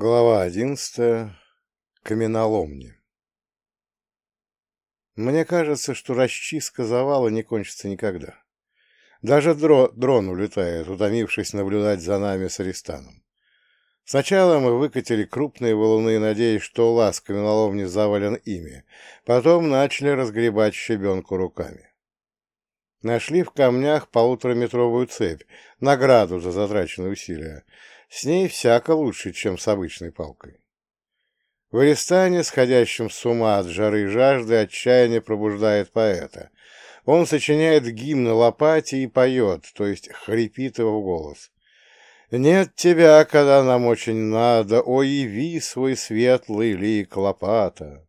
Глава одиннадцатая. Каменоломни. Мне кажется, что расчистка завала не кончится никогда. Даже дро дрон улетает, утомившись наблюдать за нами с Аристаном. Сначала мы выкатили крупные валуны, надеясь, что лаз каменоломни завален ими. Потом начали разгребать щебенку руками. Нашли в камнях полутораметровую цепь, награду за затраченные усилия. С ней всяко лучше, чем с обычной палкой. В Аристане, сходящем с ума от жары и жажды, отчаяние пробуждает поэта. Он сочиняет гимн лопате и поет, то есть хрипит его в голос. «Нет тебя, когда нам очень надо, о, яви свой светлый лик лопата!»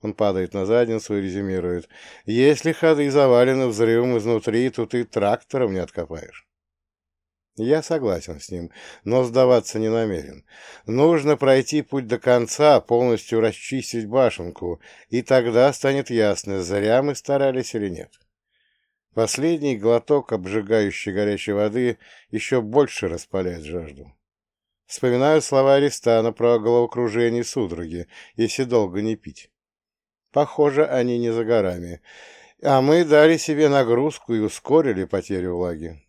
Он падает на задницу и резюмирует. «Если ходы завалены взрывом изнутри, то ты трактором не откопаешь». Я согласен с ним, но сдаваться не намерен. Нужно пройти путь до конца, полностью расчистить башенку, и тогда станет ясно, зря мы старались или нет. Последний глоток обжигающей горячей воды еще больше распаляет жажду. Вспоминаю слова Аристана про головокружение и судороги, если долго не пить. Похоже, они не за горами. А мы дали себе нагрузку и ускорили потерю влаги.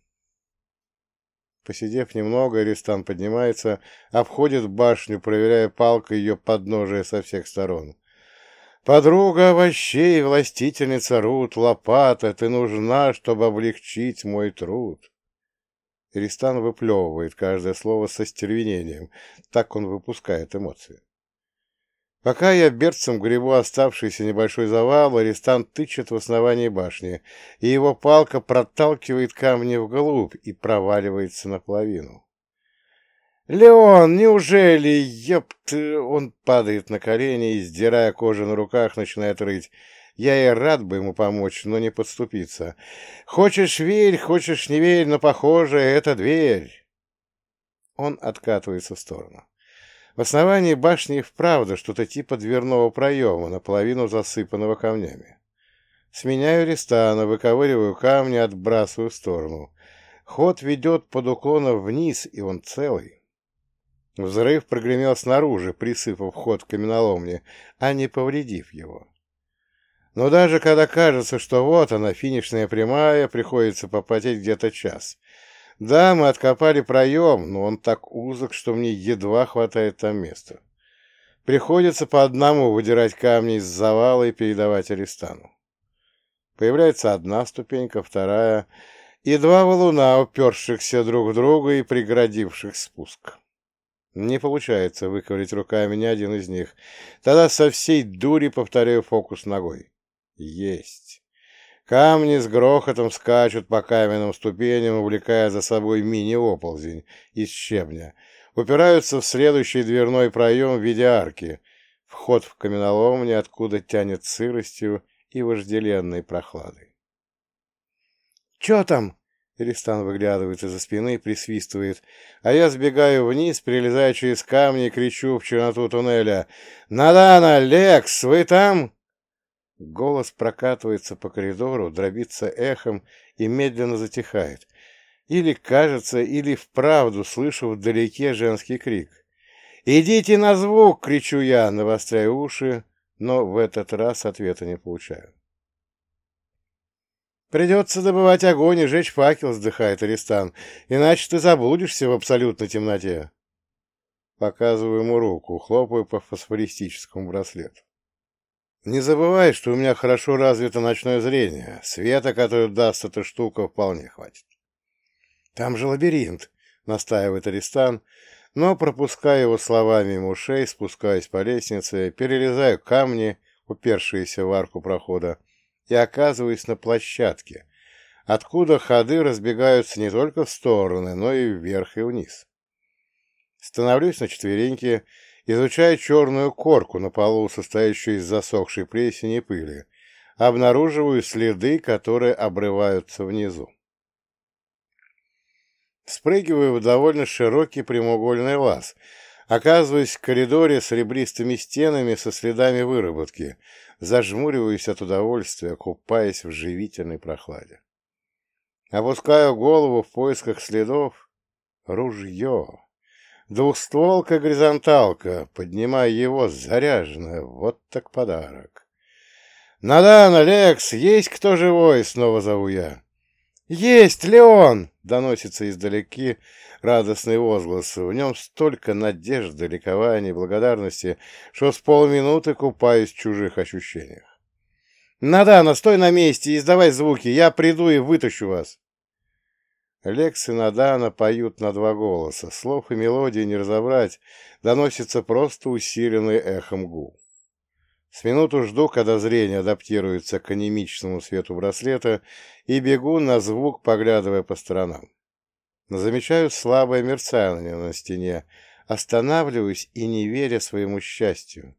Посидев немного, Аристан поднимается, обходит башню, проверяя палкой ее подножие со всех сторон. «Подруга овощей, властительница Рут, лопата, ты нужна, чтобы облегчить мой труд». Аристан выплевывает каждое слово со стервенением, так он выпускает эмоции. Пока я берцем гребу оставшийся небольшой завал, арестант тычет в основании башни, и его палка проталкивает камни вглубь и проваливается наполовину. «Леон, неужели, ёпт...» Он падает на колени и, сдирая кожу на руках, начинает рыть. Я и рад бы ему помочь, но не подступиться. «Хочешь — верь, хочешь — не верь, но, похоже, это дверь!» Он откатывается в сторону. В основании башни вправду что-то типа дверного проема, наполовину засыпанного камнями. Сменяю Ристана, выковыриваю камни, отбрасываю в сторону. Ход ведет под уклоном вниз, и он целый. Взрыв прогремел снаружи, присыпав ход каменоломни, а не повредив его. Но даже когда кажется, что вот она, финишная прямая, приходится попотеть где-то час. Да, мы откопали проем, но он так узок, что мне едва хватает там места. Приходится по одному выдирать камни из завала и передавать Аристану. Появляется одна ступенька, вторая, и два валуна, упершихся друг в друга и преградивших спуск. Не получается выковырять руками ни один из них. Тогда со всей дури повторяю фокус ногой. Есть. Камни с грохотом скачут по каменным ступеням, увлекая за собой мини-оползень из щебня. Упираются в следующий дверной проем в виде арки. Вход в каменоломню, откуда тянет сыростью и вожделенной прохладой. «Чё там?» Перестан выглядывает из-за спины и присвистывает, а я сбегаю вниз, перелезаю через камни и кричу в черноту туннеля. «Надана, Лекс, вы там?» Голос прокатывается по коридору, дробится эхом и медленно затихает. Или кажется, или вправду слышу вдалеке женский крик. «Идите на звук!» — кричу я, навостряя уши, но в этот раз ответа не получаю. «Придется добывать огонь и жечь факел», — вздыхает Аристан, «иначе ты заблудишься в абсолютной темноте». Показываю ему руку, хлопаю по фосфористическому браслету. Не забывай, что у меня хорошо развито ночное зрение. Света, который даст эта штука, вполне хватит. Там же лабиринт, настаивает Аристан, но, пропуская его словами ему ушей, спускаясь по лестнице, перелезаю камни, упершиеся в арку прохода, и оказываюсь на площадке, откуда ходы разбегаются не только в стороны, но и вверх и вниз. Становлюсь на четвереньки изучая черную корку на полу, состоящую из засохшей плесени и пыли, обнаруживаю следы, которые обрываются внизу. Спрыгиваю в довольно широкий прямоугольный лаз, оказываюсь в коридоре с ребристыми стенами со следами выработки, зажмуриваюсь от удовольствия, купаясь в живительной прохладе. Опускаю голову в поисках следов. Ружье. Двухстволка-горизонталка, поднимая его, заряженная. Вот так подарок. «Надан, Алекс, есть кто живой?» — снова зову я. «Есть, Леон!» — доносится издалеки радостный возглас. В нем столько надежды, ликования, благодарности, что с полминуты купаюсь в чужих ощущениях. «Надана, стой на месте и издавай звуки, я приду и вытащу вас!» Лекс и Надана поют на два голоса. Слов и мелодии не разобрать, доносится просто усиленный эхом гул. С минуту жду, когда зрение адаптируется к анемичному свету браслета, и бегу на звук, поглядывая по сторонам. Но замечаю слабое мерцание на стене, останавливаюсь и не веря своему счастью.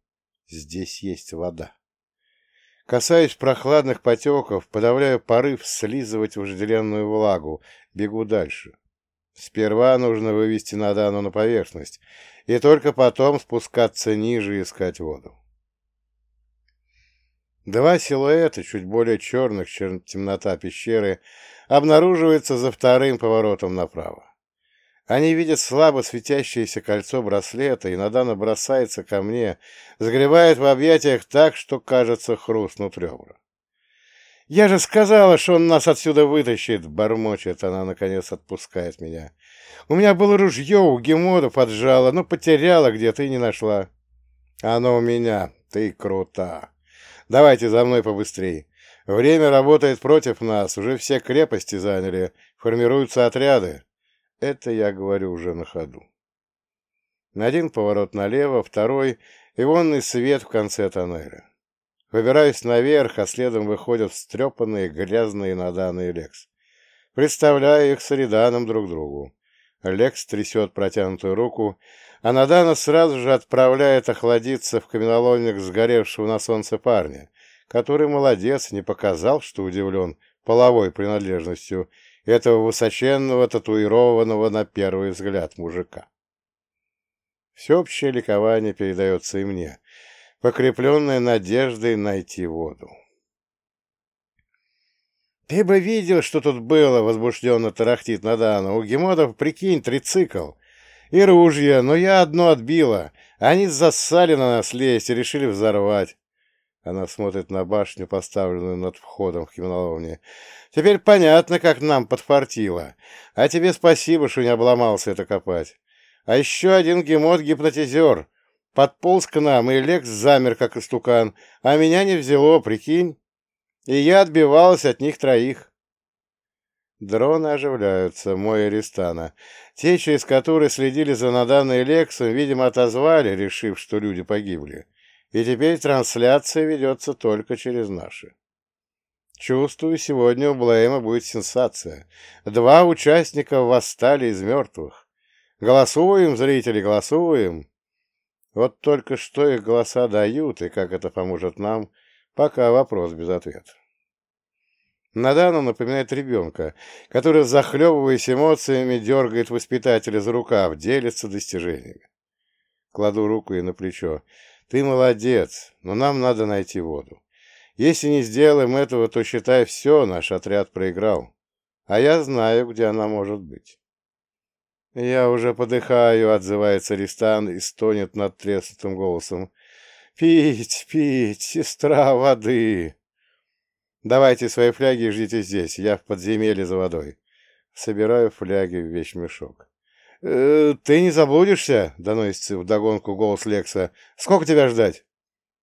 Здесь есть вода. Касаюсь прохладных потеков, подавляю порыв слизывать вожделенную влагу, бегу дальше. Сперва нужно вывести Надану на поверхность, и только потом спускаться ниже и искать воду. Два силуэта, чуть более черных, чем темнота пещеры, обнаруживаются за вторым поворотом направо. Они видят слабо светящееся кольцо браслета, и Надана бросается ко мне, загребает в объятиях так, что, кажется, хрустнут ребра. «Я же сказала, что он нас отсюда вытащит!» — бормочет она, наконец отпускает меня. «У меня было ружье, у Гемода поджала, но потеряла где-то и не нашла». «Оно у меня, ты крута! Давайте за мной побыстрей. Время работает против нас, уже все крепости заняли, формируются отряды». Это я говорю уже на ходу. Один поворот налево, второй — и вонный свет в конце тоннеля. Выбираюсь наверх, а следом выходят встрепанные, грязные наданные Лекс. Представляю их с Риданом друг другу. Лекс трясет протянутую руку, а Надана сразу же отправляет охладиться в каменоломник сгоревшего на солнце парня, который, молодец, не показал, что удивлен половой принадлежностью этого высоченного, татуированного на первый взгляд мужика. Всеобщее ликование передается и мне, покрепленное надеждой найти воду. «Ты бы видел, что тут было!» — возбужденно тарахтит Надана. «У Гемодов, прикинь, трицикл. И ружья, но я одно отбила. Они засали на нас лезть и решили взорвать. Она смотрит на башню, поставленную над входом в каменоломни. «Теперь понятно, как нам подфартило. А тебе спасибо, что не обломался это копать. А еще один гемот-гипнотизер. Подполз к нам, и Лекс замер, как истукан, а меня не взяло, прикинь. И я отбивалась от них троих». Дроны оживляются, мой Аристана. Те, через которые следили за Наданой Лексом, видимо, отозвали, решив, что люди погибли и теперь трансляция ведется только через наши. Чувствую, сегодня у Блейма будет сенсация. Два участника восстали из мертвых. Голосуем, зрители, голосуем. Вот только что их голоса дают, и как это поможет нам, пока вопрос без ответа. Надана напоминает ребенка, который, захлебываясь эмоциями, дергает воспитателя за рукав, делится достижениями. Кладу руку ей на плечо. Ты молодец, но нам надо найти воду. Если не сделаем этого, то, считай, все, наш отряд проиграл. А я знаю, где она может быть. Я уже подыхаю, отзывается Ристан и стонет над треснутым голосом. Пить, пить, сестра воды. Давайте свои фляги и ждите здесь, я в подземелье за водой. Собираю фляги в вещмешок. «Э, «Ты не заблудишься?» — доносится вдогонку голос Лекса. «Сколько тебя ждать?»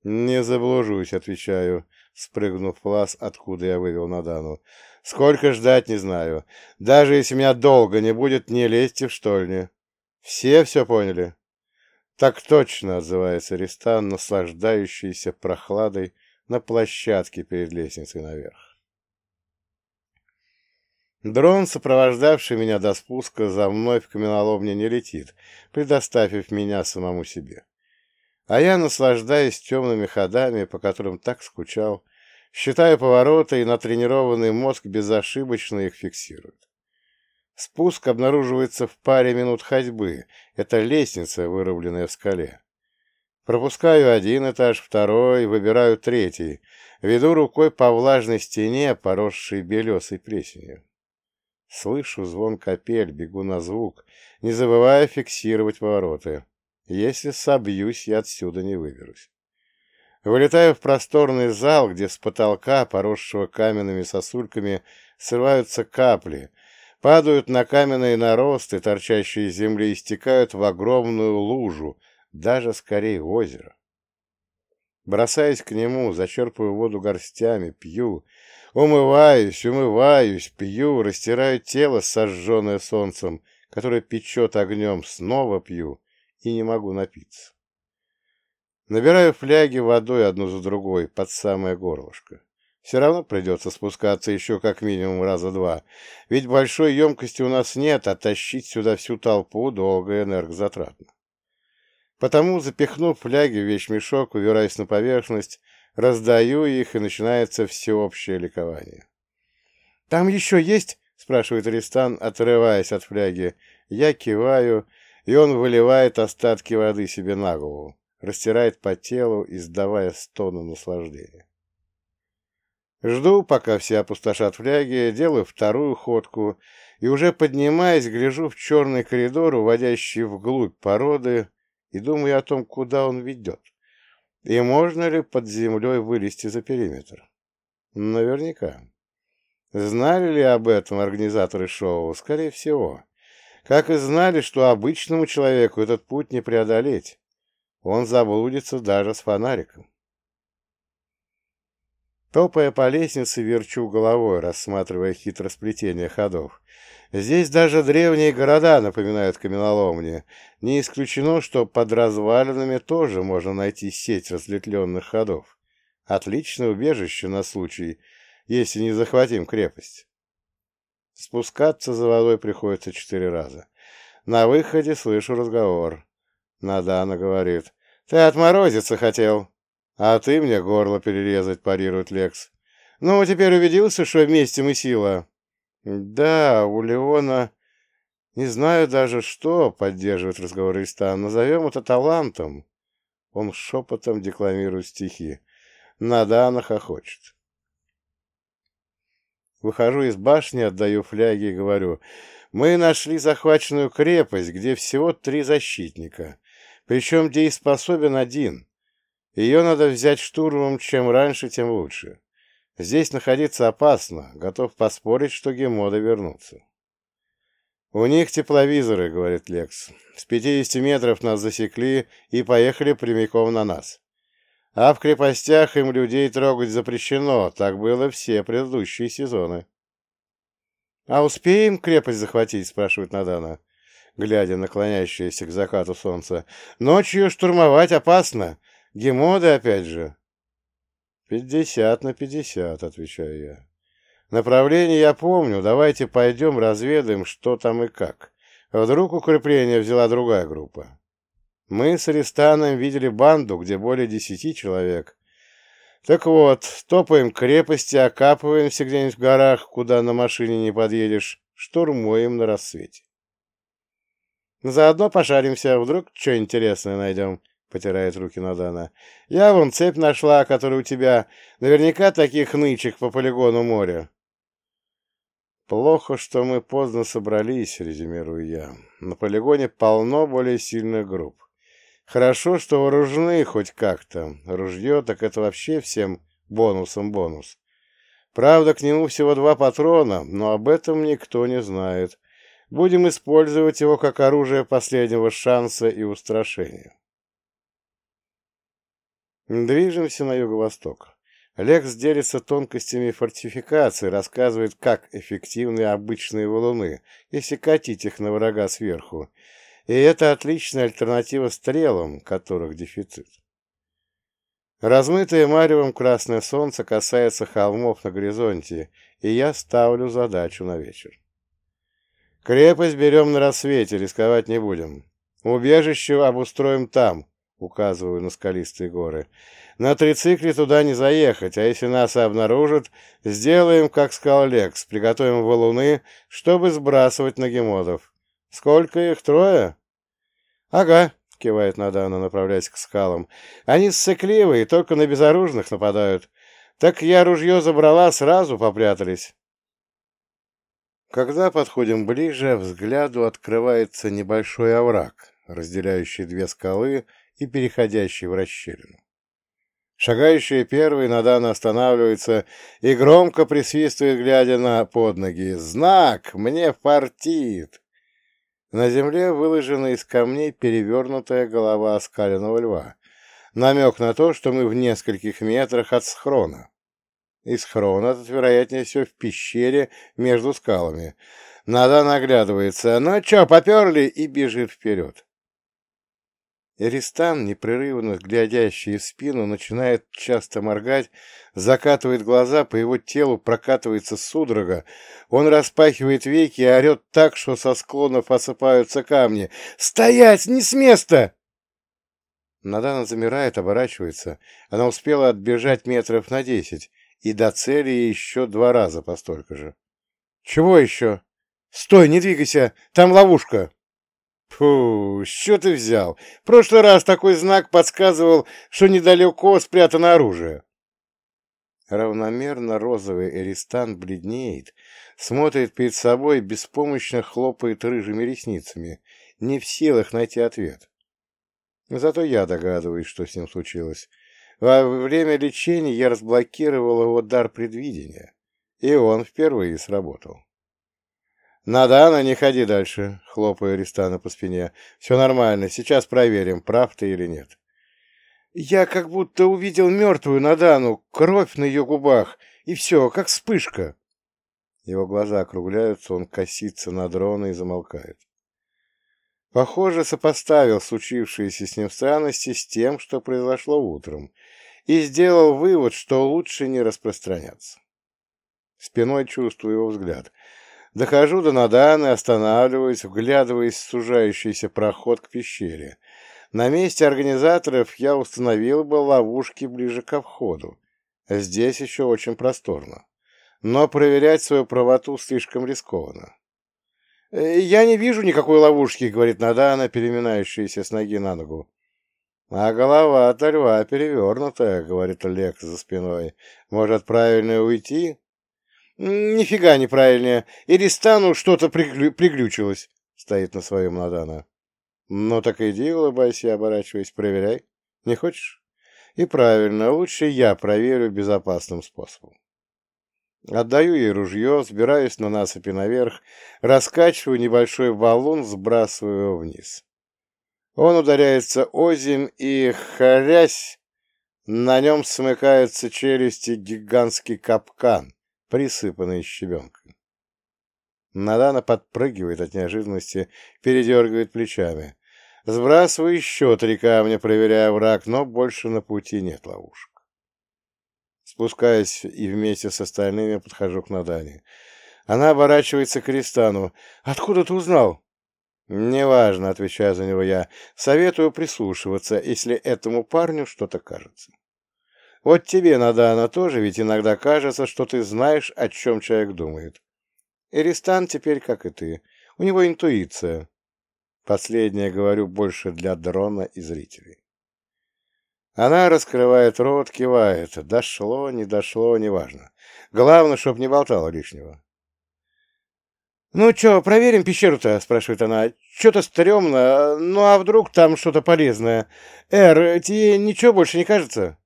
«Не заблужусь», — отвечаю, спрыгнув в лаз, откуда я вывел Надану. «Сколько ждать, не знаю. Даже если меня долго не будет, не лезьте в штольни. Все все поняли?» «Так точно», — отзывается Ристан, наслаждающийся прохладой на площадке перед лестницей наверх. Дрон, сопровождавший меня до спуска, за мной в каменоломне не летит, предоставив меня самому себе. А я наслаждаюсь темными ходами, по которым так скучал, считаю повороты, и натренированный мозг безошибочно их фиксирует. Спуск обнаруживается в паре минут ходьбы. Это лестница, вырубленная в скале. Пропускаю один этаж, второй, выбираю третий. Веду рукой по влажной стене, поросшей белесой плесенью. Слышу звон капель, бегу на звук, не забывая фиксировать повороты. Если собьюсь, я отсюда не выберусь. Вылетаю в просторный зал, где с потолка, поросшего каменными сосульками, срываются капли, падают на каменные наросты, торчащие из земли, и стекают в огромную лужу, даже скорее озеро. Бросаясь к нему, зачерпываю воду горстями, пью, умываюсь, умываюсь, пью, растираю тело, сожженное солнцем, которое печет огнем, снова пью и не могу напиться. Набираю фляги водой одну за другой под самое горлышко. Все равно придется спускаться еще как минимум раза два, ведь большой емкости у нас нет, а тащить сюда всю толпу долго и энергозатратно. Потому, запихнув фляги в вещмешок, убираюсь на поверхность, раздаю их, и начинается всеобщее ликование. «Там еще есть?» — спрашивает Аристан, отрываясь от фляги. Я киваю, и он выливает остатки воды себе на голову растирает по телу, издавая стоны наслаждения. Жду, пока все опустошат фляги, делаю вторую ходку и, уже поднимаясь, гляжу в черный коридор, уводящий вглубь породы, и думаю о том, куда он ведет, и можно ли под землей вылезти за периметр. Наверняка. Знали ли об этом организаторы шоу? Скорее всего. Как и знали, что обычному человеку этот путь не преодолеть он заблудится даже с фонариком. Топая по лестнице, верчу головой, рассматривая хитросплетение ходов. Здесь даже древние города напоминают каменоломни. Не исключено, что под развалинами тоже можно найти сеть разветвленных ходов. Отличное убежище на случай, если не захватим крепость. Спускаться за водой приходится четыре раза. На выходе слышу разговор. Надана говорит. «Ты отморозиться хотел, а ты мне горло перерезать», — парирует Лекс. «Ну, теперь убедился, что вместе мы сила?» «Да, у Леона...» «Не знаю даже, что поддерживает разговор Истан. Назовем это талантом». Он шепотом декламирует стихи. Надана хохочет. Выхожу из башни, отдаю фляги и говорю. Мы нашли захваченную крепость, где всего три защитника. Причем дееспособен один. Ее надо взять штурмом, чем раньше, тем лучше. Здесь находиться опасно, готов поспорить, что гемоды вернутся. «У них тепловизоры», — говорит Лекс. «С 50 метров нас засекли и поехали прямиком на нас. А в крепостях им людей трогать запрещено, так было все предыдущие сезоны». «А успеем крепость захватить?» — спрашивает Надана глядя на клонящееся к закату солнца. «Ночью штурмовать опасно. Гемоды опять же». «Пятьдесят на пятьдесят», — отвечаю я. «Направление я помню. Давайте пойдем разведаем, что там и как. Вдруг укрепление взяла другая группа. Мы с Аристаном видели банду, где более десяти человек. Так вот, топаем крепости, окапываемся где-нибудь в горах, куда на машине не подъедешь, штурмуем на рассвете. Заодно пошаримся, вдруг что интересное найдем, — потирает руки Надана. Я вон цепь нашла, которая у тебя. Наверняка таких нычек по полигону моря. Плохо, что мы поздно собрались, резюмирую я. На полигоне полно более сильных групп. Хорошо, что вооружены хоть как-то. Ружье, так это вообще всем бонусом бонус. Правда, к нему всего два патрона, но об этом никто не знает. Будем использовать его как оружие последнего шанса и устрашения. Движемся на юго-восток. Лекс делится тонкостями фортификации, рассказывает, как эффективны обычные валуны, если катить их на врага сверху. И это отличная альтернатива стрелам, которых дефицит. Размытое маревом красное солнце касается холмов на горизонте, и я ставлю задачу на вечер. Крепость берем на рассвете, рисковать не будем. Убежище обустроим там, указываю на скалистые горы. На трицикле туда не заехать, а если нас обнаружат, сделаем, как сказал Лекс, приготовим валуны, чтобы сбрасывать на гемодов. Сколько их? Трое? Ага, кивает Надана, направляясь к скалам. Они ссыкливые, только на безоружных нападают. Так я ружье забрала, сразу попрятались. Когда подходим ближе, взгляду открывается небольшой овраг, разделяющий две скалы и переходящий в расщелину. Шагающая первый Надана останавливается и громко присвистывает, глядя на под ноги. «Знак! Мне фартит!» На земле выложена из камней перевернутая голова оскаленного льва. Намек на то, что мы в нескольких метрах от схрона. И схрон этот, вероятнее всего, в пещере между скалами. Надана оглядывается. «Ну чё, поперли?» и бежит вперед. Эристан, непрерывно глядящий в спину, начинает часто моргать, закатывает глаза, по его телу прокатывается судорога. Он распахивает веки и орет так, что со склонов осыпаются камни. «Стоять! Не с места!» Надана замирает, оборачивается. Она успела отбежать метров на десять, и до цели еще два раза по столько же. «Чего еще?» «Стой, не двигайся! Там ловушка!» Фу, что ты взял? В прошлый раз такой знак подсказывал, что недалеко спрятано оружие. Равномерно розовый Эристан бледнеет, смотрит перед собой, беспомощно хлопает рыжими ресницами, не в силах найти ответ. Зато я догадываюсь, что с ним случилось. Во время лечения я разблокировал его дар предвидения, и он впервые сработал. «Надана, не ходи дальше», — хлопаю Ристана по спине. «Все нормально, сейчас проверим, прав ты или нет». «Я как будто увидел мертвую Надану, кровь на ее губах, и все, как вспышка». Его глаза округляются, он косится на дрона и замолкает. Похоже, сопоставил случившиеся с ним странности с тем, что произошло утром, и сделал вывод, что лучше не распространяться. Спиной чувствую его взгляд — Дохожу до Наданы, останавливаюсь, вглядываясь в сужающийся проход к пещере. На месте организаторов я установил бы ловушки ближе к входу. Здесь еще очень просторно. Но проверять свою правоту слишком рискованно. «Э, «Я не вижу никакой ловушки», — говорит Надана, переминающаяся с ноги на ногу. «А голова от льва перевернутая», — говорит Лекс за спиной. «Может, правильно уйти?» «Нифига неправильнее. Иристану что-то приглю... приглючилось», — стоит на своем Надана. «Ну так иди, улыбайся, оборачиваясь, проверяй. Не хочешь?» «И правильно, лучше я проверю безопасным способом». Отдаю ей ружье, сбираюсь на насыпи наверх, раскачиваю небольшой валун, сбрасываю его вниз. Он ударяется озимь и, хорясь, на нем смыкаются челюсти гигантский капкан, присыпанный щебенкой. Надана подпрыгивает от неожиданности, передергивает плечами. Сбрасываю еще три камня, проверяя враг, но больше на пути нет ловушек. Спускаясь и вместе с остальными подхожу к Надане. Она оборачивается к Кристану. «Откуда ты узнал?» «Неважно», — отвечаю за него я. «Советую прислушиваться, если этому парню что-то кажется». Вот тебе, Надана, тоже ведь иногда кажется, что ты знаешь, о чем человек думает. Эристан теперь, как и ты, у него интуиция. Последнее говорю больше для дрона и зрителей. Она раскрывает рот, кивает. Дошло, не дошло, неважно. Главное, чтоб не болтало лишнего. «Ну чё, проверим пещеру-то?» — спрашивает она. «Чё-то стрёмно. Ну а вдруг там что-то полезное? Эр, тебе ничего больше не кажется?»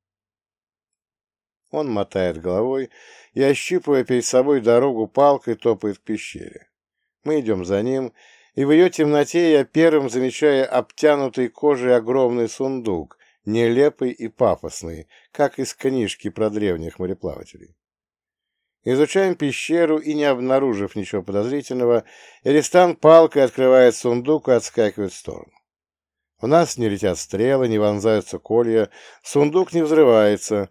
Он мотает головой и, ощипывая перед собой дорогу палкой, топает к пещере. Мы идем за ним, и в ее темноте я первым замечаю обтянутый кожей огромный сундук, нелепый и пафосный, как из книжки про древних мореплавателей. Изучаем пещеру и, не обнаружив ничего подозрительного, Эристан палкой открывает сундук и отскакивает в сторону. У нас не летят стрелы, не вонзаются колья, сундук не взрывается,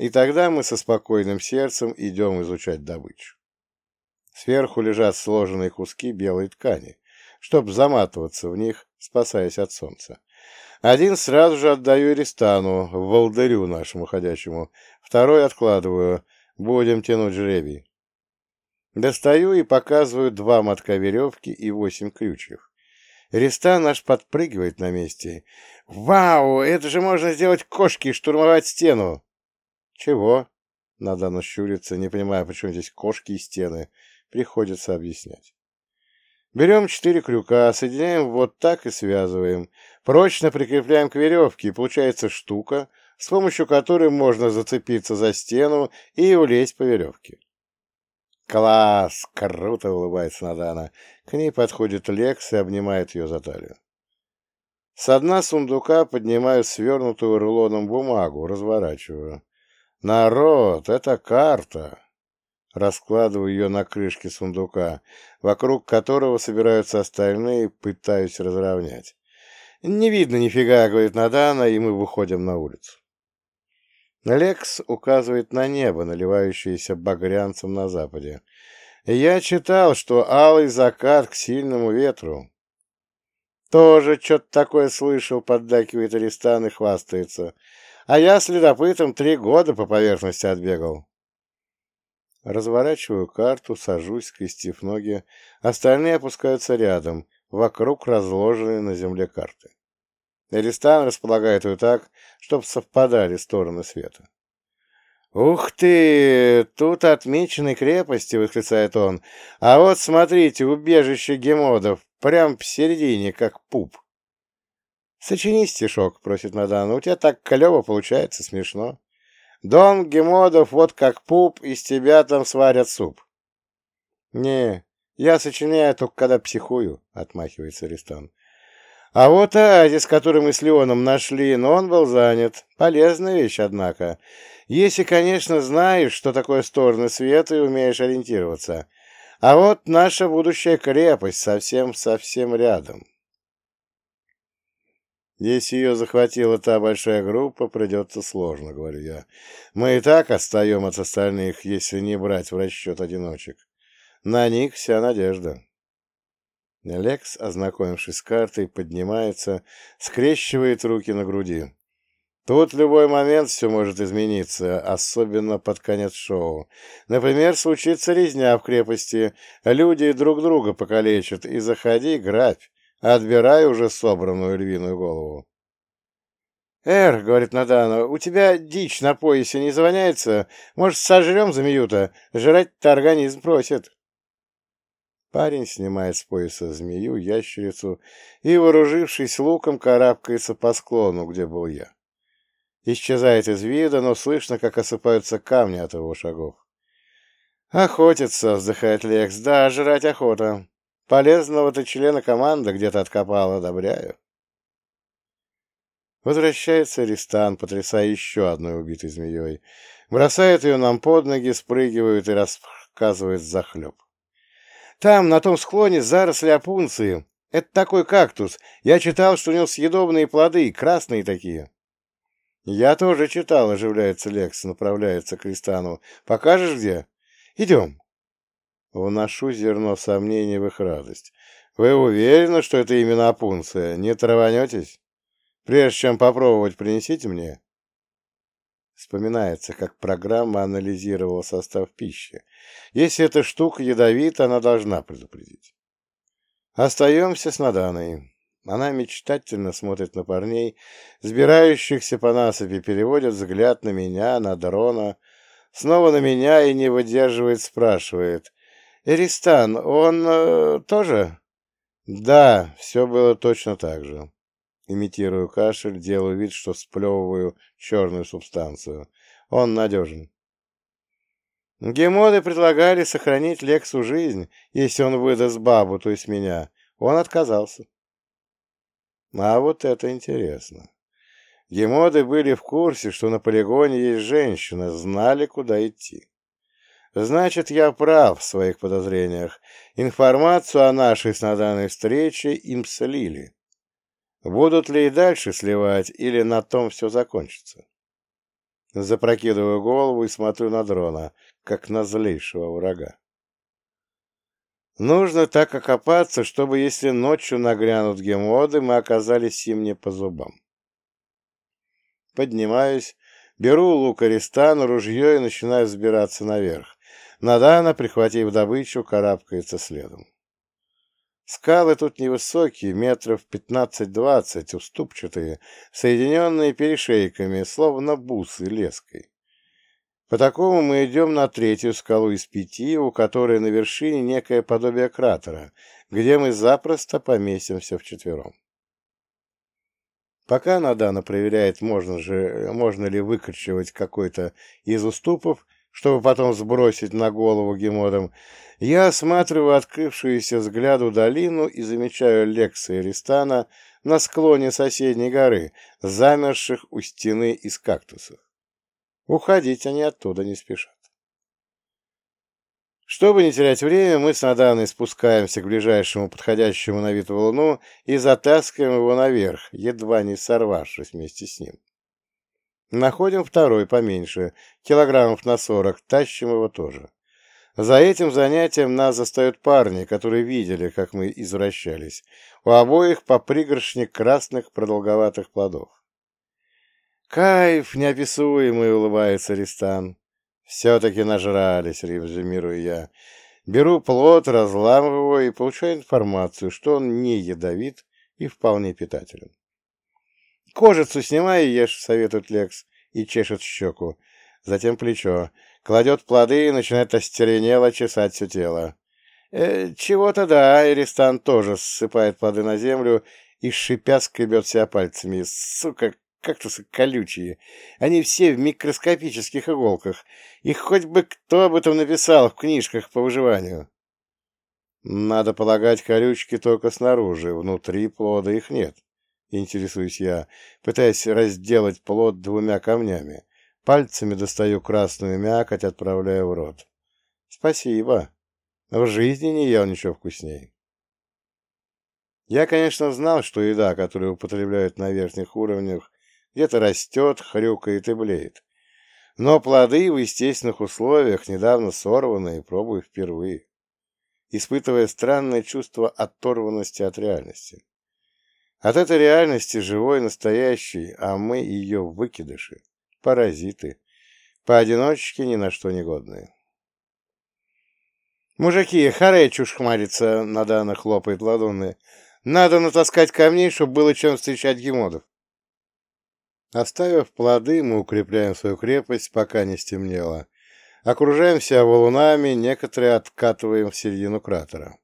и тогда мы со спокойным сердцем идем изучать добычу. Сверху лежат сложенные куски белой ткани, чтобы заматываться в них, спасаясь от солнца. Один сразу же отдаю Ристану, волдырю нашему ходячему, второй откладываю, будем тянуть жребий. Достаю и показываю два мотка веревки и восемь крючьев. Ристан наш подпрыгивает на месте. «Вау, это же можно сделать кошки и штурмовать стену!» «Чего?» — надо нащуриться, не понимая, почему здесь кошки и стены. приходится объяснять. Берем четыре крюка, соединяем вот так и связываем. Прочно прикрепляем к веревке, и получается штука, с помощью которой можно зацепиться за стену и улезть по веревке. «Класс! Круто!» — улыбается Надана. К ней подходит Лекс и обнимает ее за талию. С дна сундука поднимаю свернутую рулоном бумагу, разворачиваю. «Народ, это карта!» Раскладываю ее на крышке сундука, вокруг которого собираются остальные, пытаюсь разровнять. «Не видно нифига», — говорит Надана, и мы выходим на улицу. Лекс указывает на небо, наливающееся багрянцем на западе. «Я читал, что алый закат к сильному ветру». «Тоже что-то такое слышал», — поддакивает Аристан и хвастается. «А я следопытом три года по поверхности отбегал». Разворачиваю карту, сажусь, скрестив ноги. Остальные опускаются рядом, вокруг разложенные на земле карты. Элистан располагает ее так, чтобы совпадали стороны света. «Ух ты! Тут отмечены крепости!» — восклицает он. «А вот смотрите, убежище гемодов, прям посередине, как пуп!» «Сочини стишок», — просит Надана. «У тебя так клево получается, смешно». Дом Гемодов вот как пуп, из тебя там сварят суп. Не, я сочиняю только когда психую, отмахивается Ристан. А вот оазис, который мы с Леоном нашли, но он был занят. Полезная вещь, однако. Если, конечно, знаешь, что такое стороны света и умеешь ориентироваться. А вот наша будущая крепость совсем-совсем рядом. Если ее захватила та большая группа, придется сложно, говорю я. Мы и так отстаем от остальных, если не брать в расчет одиночек. На них вся надежда. Лекс, ознакомившись с картой, поднимается, скрещивает руки на груди. Тут в любой момент все может измениться, особенно под конец шоу. Например, случится резня в крепости, люди друг друга покалечат, и заходи, грабь. Отбирай уже собранную львиную голову. «Эр», — говорит Надана, — «у тебя дичь на поясе не звоняется? Может, сожрем змею-то? Жрать-то организм просит». Парень снимает с пояса змею, ящерицу и, вооружившись луком, карабкается по склону, где был я. Исчезает из вида, но слышно, как осыпаются камни от его шагов. «Охотится», — вздыхает Лекс, — «да, жрать охота». Полезного ты члена команды где-то откопал, одобряю. Возвращается Ристан, потрясая еще одной убитой змеей. Бросает ее нам под ноги, спрыгивает и рассказывает захлеб. Там, на том склоне, заросли опунции. Это такой кактус. Я читал, что у него съедобные плоды, красные такие. Я тоже читал, оживляется Лекс, направляется к Ристану. Покажешь где? Идем. Вношу зерно сомнений в их радость. Вы уверены, что это именно опунция? Не траванетесь? Прежде чем попробовать, принесите мне. Вспоминается, как программа анализировала состав пищи. Если эта штука ядовита, она должна предупредить. Остаемся с Наданой. Она мечтательно смотрит на парней, сбирающихся по насыпи, переводит взгляд на меня, на дрона, снова на меня и не выдерживает, спрашивает. Эристан, он э, тоже? Да, все было точно так же. Имитирую кашель, делаю вид, что сплевываю черную субстанцию. Он надежен. Гемоды предлагали сохранить Лексу жизнь, если он выдаст бабу, то есть меня. Он отказался. А вот это интересно. Гемоды были в курсе, что на полигоне есть женщина, знали, куда идти. Значит, я прав в своих подозрениях. Информацию о нашей с данной встрече им слили. Будут ли и дальше сливать, или на том все закончится? Запрокидываю голову и смотрю на дрона, как на злейшего врага. Нужно так окопаться, чтобы, если ночью нагрянут гемоды, мы оказались им не по зубам. Поднимаюсь, беру лук Аристана, ружье и начинаю взбираться наверх. Надана, прихватив добычу, карабкается следом. Скалы тут невысокие, метров пятнадцать-двадцать, уступчатые, соединенные перешейками, словно бусы леской. По такому мы идем на третью скалу из пяти, у которой на вершине некое подобие кратера, где мы запросто поместимся вчетвером. Пока Надана проверяет, можно, же, можно ли выкручивать какой-то из уступов, чтобы потом сбросить на голову гемодом, я осматриваю открывшуюся взгляду долину и замечаю Лекса и Ристана на склоне соседней горы, замерших у стены из кактусов. Уходить они оттуда не спешат. Чтобы не терять время, мы с Наданой спускаемся к ближайшему подходящему на вид валуну и затаскиваем его наверх, едва не сорвавшись вместе с ним. Находим второй поменьше, килограммов на сорок, тащим его тоже. За этим занятием нас застают парни, которые видели, как мы извращались. У обоих по пригоршне красных продолговатых плодов. «Кайф неописуемый!» — улыбается Ристан. «Все-таки нажрались», — резюмирую я. Беру плод, разламываю и получаю информацию, что он не ядовит и вполне питателен. «Кожицу снимай и ешь», — советует Лекс и чешет щеку. Затем плечо. Кладет плоды и начинает остеренело чесать все тело. Э, Чего-то да, Эристан тоже ссыпает плоды на землю и шипя скребет себя пальцами. Сука, кактусы колючие. Они все в микроскопических иголках. И хоть бы кто об этом написал в книжках по выживанию. Надо полагать, колючки только снаружи, внутри плода их нет. Интересуюсь я, пытаясь разделать плод двумя камнями. Пальцами достаю красную мякоть, отправляю в рот. Спасибо. В жизни не ел ничего вкуснее. Я, конечно, знал, что еда, которую употребляют на верхних уровнях, где-то растет, хрюкает и блеет. Но плоды в естественных условиях, недавно сорванные, пробую впервые, испытывая странное чувство оторванности от реальности. От этой реальности живой, настоящей, а мы ее выкидыши, паразиты, поодиночке ни на что не годные. «Мужики, харе чушь хмарится!» — Надана хлопает ладони. «Надо натаскать камней, чтобы было чем встречать гемодов». Оставив плоды, мы укрепляем свою крепость, пока не стемнело. Окружаем себя валунами, некоторые откатываем в середину кратера.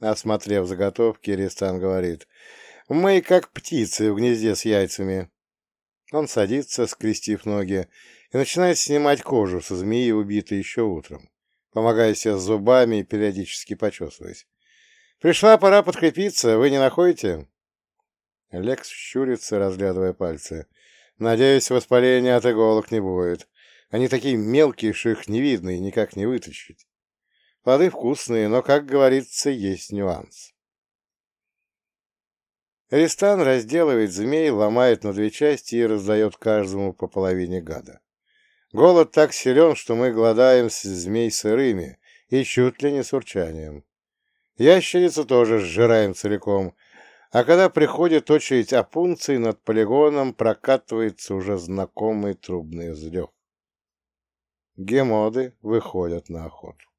Осмотрев заготовки, Ристан говорит, «Мы как птицы в гнезде с яйцами». Он садится, скрестив ноги, и начинает снимать кожу со змеи, убитой еще утром, помогая себе зубами и периодически почесываясь. «Пришла пора подкрепиться, вы не находите?» Лекс щурится, разглядывая пальцы. Надеюсь, воспаления от иголок не будет. Они такие мелкие, что их не видно и никак не вытащить. Плоды вкусные, но, как говорится, есть нюанс. Ристан разделывает змей, ломает на две части и раздает каждому по половине гада. Голод так силен, что мы голодаем с змей сырыми и чуть ли не с урчанием. Ящерицу тоже сжираем целиком, а когда приходит очередь опунций, над полигоном прокатывается уже знакомый трубный вздох. Гемоды выходят на охоту.